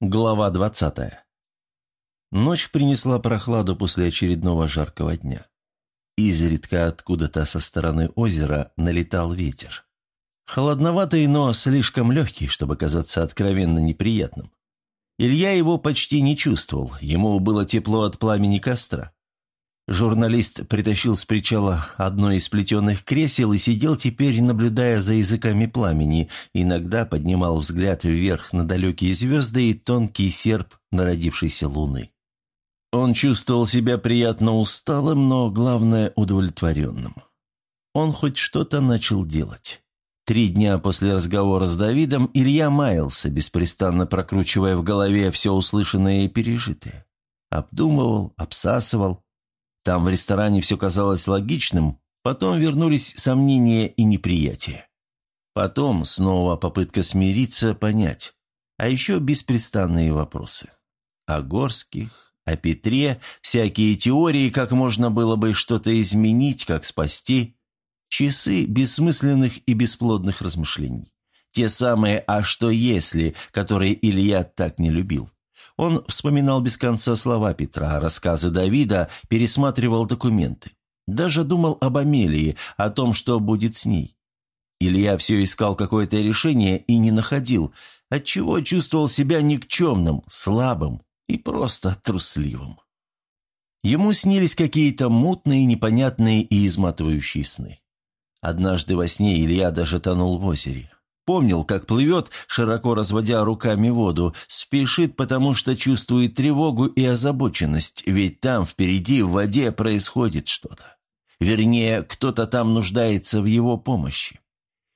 Глава двадцатая. Ночь принесла прохладу после очередного жаркого дня. Изредка откуда-то со стороны озера налетал ветер. Холодноватый, но слишком легкий, чтобы казаться откровенно неприятным. Илья его почти не чувствовал, ему было тепло от пламени костра. Журналист притащил с причала одно из плетеных кресел и сидел теперь, наблюдая за языками пламени, иногда поднимал взгляд вверх на далекие звезды и тонкий серп народившейся луны. Он чувствовал себя приятно усталым, но, главное, удовлетворенным. Он хоть что-то начал делать. Три дня после разговора с Давидом Илья маялся, беспрестанно прокручивая в голове все услышанное и пережитое. Обдумывал, обсасывал, там в ресторане все казалось логичным, потом вернулись сомнения и неприятие. Потом снова попытка смириться, понять. А еще беспрестанные вопросы. О Горских, о Петре, всякие теории, как можно было бы что-то изменить, как спасти. Часы бессмысленных и бесплодных размышлений. Те самые «а что если», которые Илья так не любил. Он вспоминал без конца слова Петра, рассказы Давида, пересматривал документы. Даже думал об Амелии, о том, что будет с ней. Илья все искал какое-то решение и не находил, отчего чувствовал себя никчемным, слабым и просто трусливым. Ему снились какие-то мутные, непонятные и изматывающие сны. Однажды во сне Илья даже тонул в озере. Помнил, как плывет, широко разводя руками воду, спешит, потому что чувствует тревогу и озабоченность, ведь там впереди в воде происходит что-то. Вернее, кто-то там нуждается в его помощи.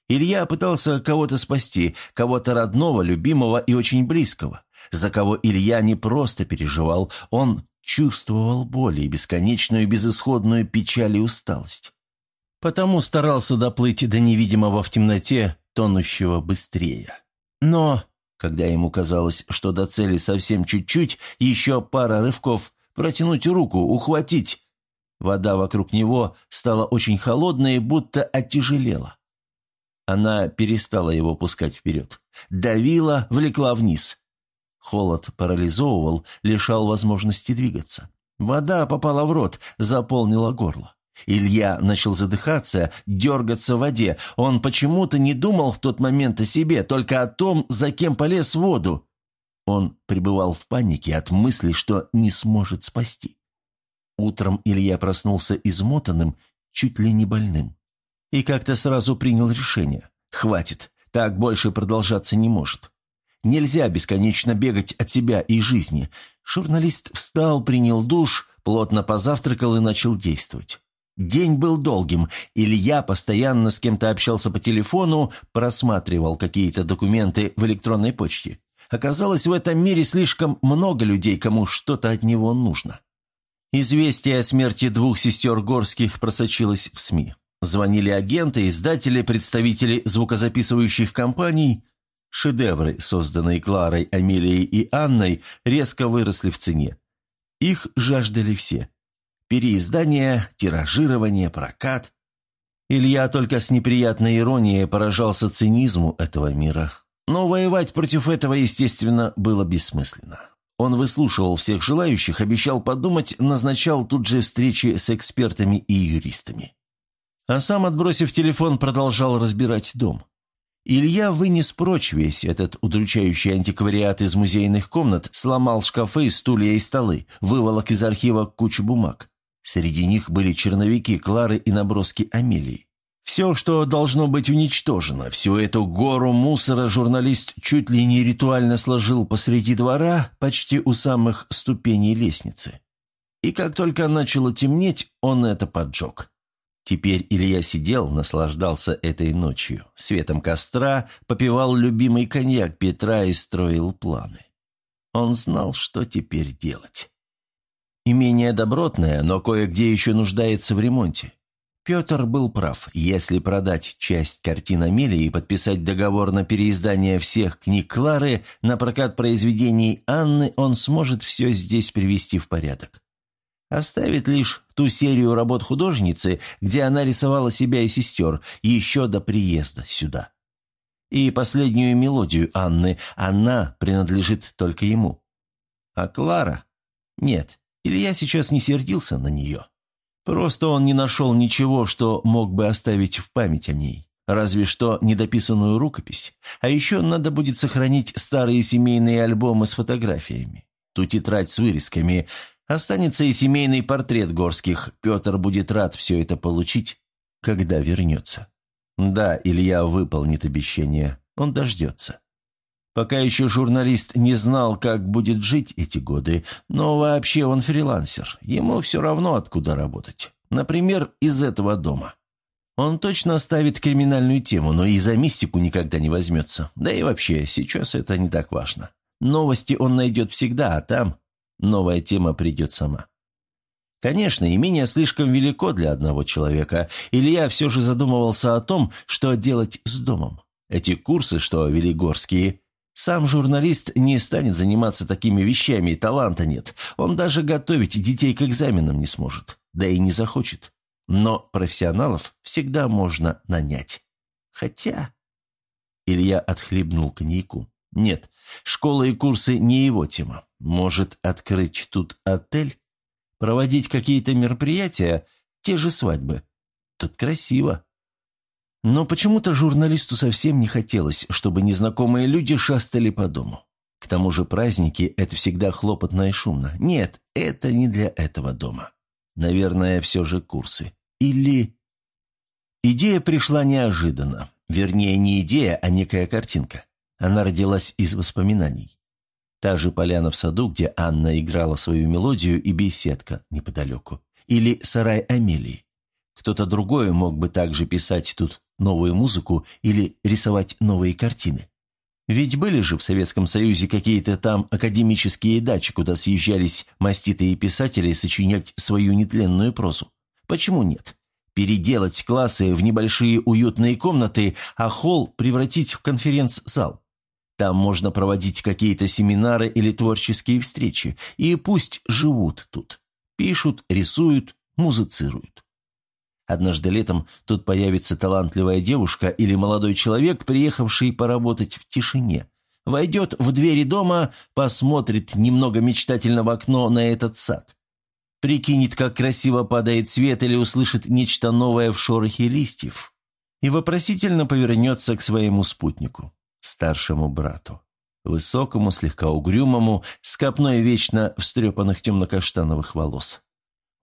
Илья пытался кого-то спасти, кого-то родного, любимого и очень близкого, за кого Илья не просто переживал, он чувствовал боль и бесконечную безысходную печаль и усталость. Потому старался доплыть до невидимого в темноте тонущего быстрее. Но, когда ему казалось, что до цели совсем чуть-чуть, еще пара рывков, протянуть руку, ухватить. Вода вокруг него стала очень холодной, будто оттяжелела. Она перестала его пускать вперед. Давила, влекла вниз. Холод парализовывал, лишал возможности двигаться. Вода попала в рот, заполнила горло. Илья начал задыхаться, дергаться в воде. Он почему-то не думал в тот момент о себе, только о том, за кем полез в воду. Он пребывал в панике от мысли, что не сможет спасти. Утром Илья проснулся измотанным, чуть ли не больным. И как-то сразу принял решение. Хватит, так больше продолжаться не может. Нельзя бесконечно бегать от себя и жизни. Журналист встал, принял душ, плотно позавтракал и начал действовать. День был долгим. Илья постоянно с кем-то общался по телефону, просматривал какие-то документы в электронной почте. Оказалось, в этом мире слишком много людей, кому что-то от него нужно. Известие о смерти двух сестер Горских просочилось в СМИ. Звонили агенты, издатели, представители звукозаписывающих компаний. Шедевры, созданные Кларой, Амелией и Анной, резко выросли в цене. Их жаждали все. Переиздание, тиражирование, прокат. Илья только с неприятной иронией поражался цинизму этого мира. Но воевать против этого, естественно, было бессмысленно. Он выслушивал всех желающих, обещал подумать, назначал тут же встречи с экспертами и юристами. А сам, отбросив телефон, продолжал разбирать дом. Илья вынес прочь весь этот удручающий антиквариат из музейных комнат, сломал шкафы, стулья и столы, выволок из архива кучу бумаг. Среди них были черновики Клары и наброски Амелии. Все, что должно быть уничтожено, всю эту гору мусора журналист чуть ли не ритуально сложил посреди двора, почти у самых ступеней лестницы. И как только начало темнеть, он это поджег. Теперь Илья сидел, наслаждался этой ночью, светом костра, попивал любимый коньяк Петра и строил планы. Он знал, что теперь делать. Имение добротное, но кое-где еще нуждается в ремонте. Петр был прав. Если продать часть картин Амелии и подписать договор на переиздание всех книг Клары, на прокат произведений Анны, он сможет все здесь привести в порядок. Оставит лишь ту серию работ художницы, где она рисовала себя и сестер, еще до приезда сюда. И последнюю мелодию Анны, она принадлежит только ему. А Клара? Нет, Илья сейчас не сердился на нее. Просто он не нашел ничего, что мог бы оставить в память о ней. Разве что недописанную рукопись. А еще надо будет сохранить старые семейные альбомы с фотографиями. Ту тетрадь с вырезками. Останется и семейный портрет Горских. Петр будет рад все это получить, когда вернется. Да, Илья выполнит обещание. Он дождется. Пока еще журналист не знал, как будет жить эти годы, но вообще он фрилансер. Ему все равно, откуда работать. Например, из этого дома. Он точно оставит криминальную тему, но и за мистику никогда не возьмется. Да и вообще, сейчас это не так важно. Новости он найдет всегда, а там новая тема придет сама. Конечно, имение слишком велико для одного человека. Илья все же задумывался о том, что делать с домом. Эти курсы, что вели Горские, сам журналист не станет заниматься такими вещами, таланта нет. Он даже готовить детей к экзаменам не сможет, да и не захочет. Но профессионалов всегда можно нанять. Хотя... Илья отхлебнул коньяку. Нет, школа и курсы не его тема. Может, открыть тут отель? Проводить какие-то мероприятия? Те же свадьбы. Тут красиво. Но почему-то журналисту совсем не хотелось, чтобы незнакомые люди шастали по дому. К тому же праздники – это всегда хлопотно и шумно. Нет, это не для этого дома. Наверное, все же курсы. Или... Идея пришла неожиданно. Вернее, не идея, а некая картинка. Она родилась из воспоминаний. Та же поляна в саду, где Анна играла свою мелодию, и беседка неподалеку. Или сарай Амелии. Кто-то другой мог бы также писать тут новую музыку или рисовать новые картины. Ведь были же в Советском Союзе какие-то там академические дачи, куда съезжались маститые писатели сочинять свою нетленную прозу. Почему нет? Переделать классы в небольшие уютные комнаты, а холл превратить в конференц-зал. Там можно проводить какие-то семинары или творческие встречи, и пусть живут тут. Пишут, рисуют, музыцируют. Однажды летом тут появится талантливая девушка или молодой человек, приехавший поработать в тишине. Войдет в двери дома, посмотрит немного мечтательно в окно на этот сад. Прикинет, как красиво падает свет или услышит нечто новое в шорохе листьев. И вопросительно повернется к своему спутнику, старшему брату. Высокому, слегка угрюмому, с копной вечно встрепанных темно-каштановых волос.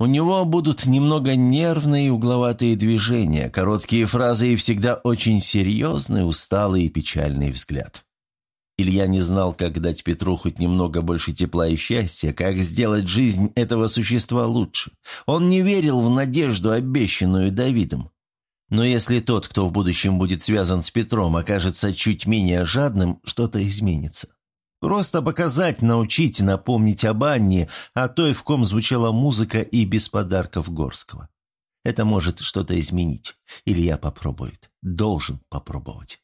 У него будут немного нервные угловатые движения, короткие фразы и всегда очень серьезный, усталый и печальный взгляд. Илья не знал, как дать Петру хоть немного больше тепла и счастья, как сделать жизнь этого существа лучше. Он не верил в надежду, обещанную Давидом. Но если тот, кто в будущем будет связан с Петром, окажется чуть менее жадным, что-то изменится. Просто показать, научить, напомнить об Анне, о той, в ком звучала музыка и без подарков Горского. Это может что-то изменить. Илья попробует. Должен попробовать.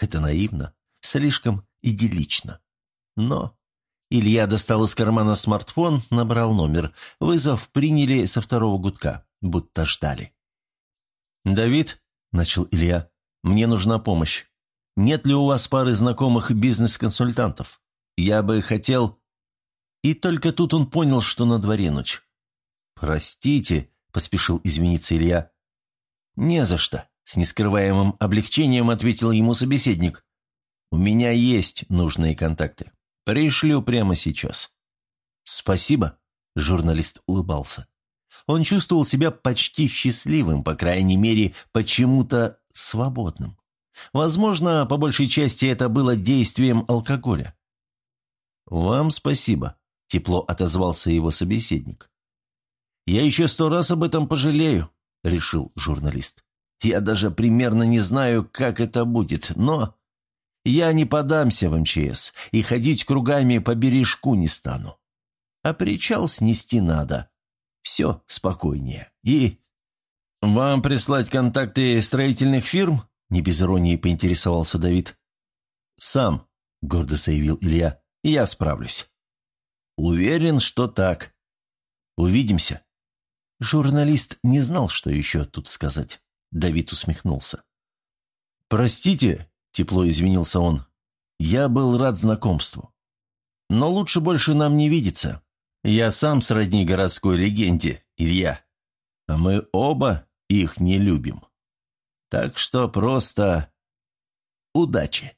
Это наивно, слишком идиллично. Но Илья достал из кармана смартфон, набрал номер. Вызов приняли со второго гудка, будто ждали. «Давид», — начал Илья, — «мне нужна помощь. Нет ли у вас пары знакомых бизнес-консультантов? Я бы хотел...» И только тут он понял, что на дворе ночь. «Простите», — поспешил извиниться Илья. «Не за что», — с нескрываемым облегчением ответил ему собеседник. «У меня есть нужные контакты. Пришлю прямо сейчас». «Спасибо», — журналист улыбался. Он чувствовал себя почти счастливым, по крайней мере, почему-то свободным. Возможно, по большей части это было действием алкоголя. «Вам спасибо», – тепло отозвался его собеседник. «Я еще сто раз об этом пожалею», – решил журналист. «Я даже примерно не знаю, как это будет, но я не подамся в МЧС и ходить кругами по бережку не стану. А причал снести надо. Все спокойнее. И... Вам прислать контакты строительных фирм?» Не без иронии поинтересовался Давид. «Сам», — гордо заявил Илья, — «я справлюсь». «Уверен, что так. Увидимся». Журналист не знал, что еще тут сказать. Давид усмехнулся. «Простите», — тепло извинился он. «Я был рад знакомству. Но лучше больше нам не видеться. Я сам сродни городской легенде, Илья. А мы оба их не любим. Так что просто удачи!»